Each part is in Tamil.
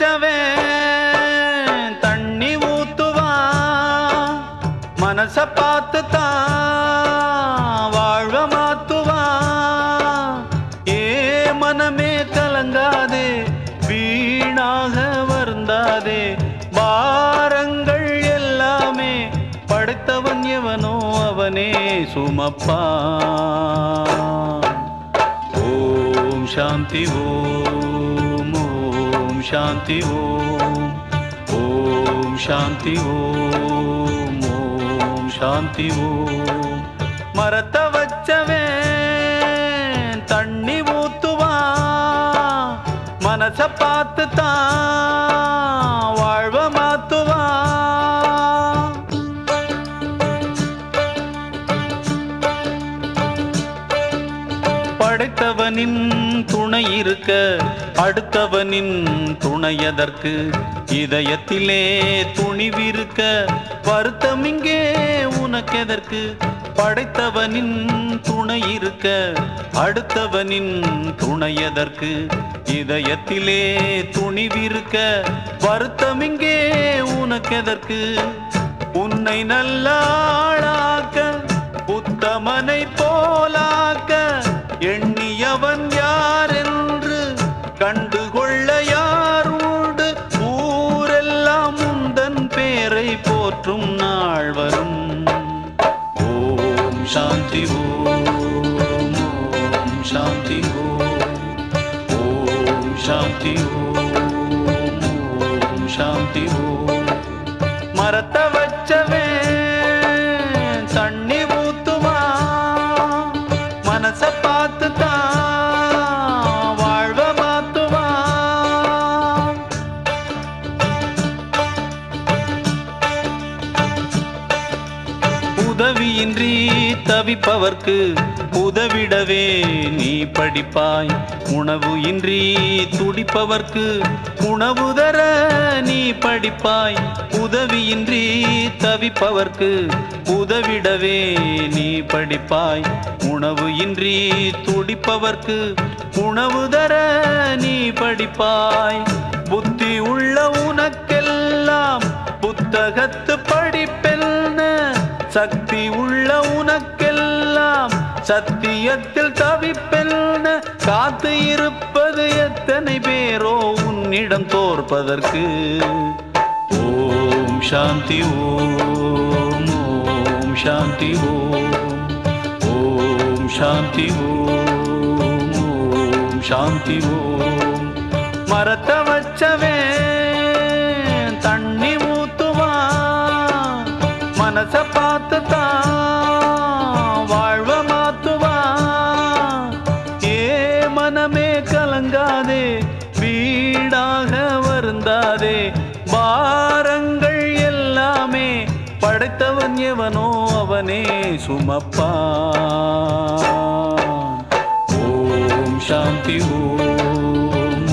வச்சவன் தண்ணி ஊத்துவா மனச பார்த்து தான் வாழ்வ மாத்துவான். ஏ மனமே கலங்காதே வீணாக வருந்தாதே பாரங்கள் எல்லாமே படைத்தவன் எவனோ அவனே சுமப்பா. ஓம் சாந்தி ஓம் शान्ति ॐ शान्ति ॐ ॐ शान्ति ॐ मरतवच्च वे तण्डि मूत्वा मनसप् படைத்தவனின் துணை இருக்க அடுத்தவனின் துணையதற்கு இதயத்திலே துணிவிருக்க வருத்தம் இங்கே உனக்கெதற்கு? படைத்தவனின் துணை இருக்க அடுத்தவனின் துணையதற்கு இதயத்திலே துணிவிருக்க வருத்தம் இங்கே உனக்கெதற்கு? உன்னை நல்லாளாக்க உத்தமனை போலா போற்றும் நாள் வரும். ஓம் சாந்தி ஓம் ஓம் சாந்தி ஓம் ஓம் சாந்தி ஓம் ஓம் சாந்தி ஓம். மரத்தவ உதவியின்றி தவிப்பவர்க்கு உதவிடவே நீ படிப்பாய். உணவு இன்றி துடிப்பவர்க்கு உணவு தர நீ படிப்பாய். உதவியின்றி தவிப்பவர்க்கு உதவிடவே நீ படிப்பாய். உணவு இன்றி துடிப்பவர்க்கு உணவு தர நீ படிப்பாய். புத்தி உள்ள உனக்கெல்லாம் புத்தகத்து படிப்பெல்லாம் சக்தி உள்ள உனக்கெல்லாம் சத்தியத்தில் தவிப்பெல்ன காத்து இருப்பது எத்தனை பேரோ உன்னிடம் தோற்பதற்கு? ஓம் சாந்தி ஓம் ஓம் சாந்தி ஓம் ஓம் சாந்தி ஓம் ஓம் சாந்தி ஓம். மரத்த வச்சவே தண்ணி ஊத்துவா மனச மனமே கலங்காதே வீடாக வருந்தாதே. பாரங்கள் எல்லாமே படைத்தவன் எவனோ அவனே சுமப்பா. ஓம் சாந்தி ஓம்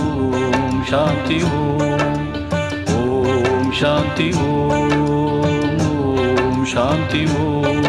ஓம் சாந்தி ஓம். ஓம் சாந்தி ஓம் ஓம் சாந்தி ஓம்.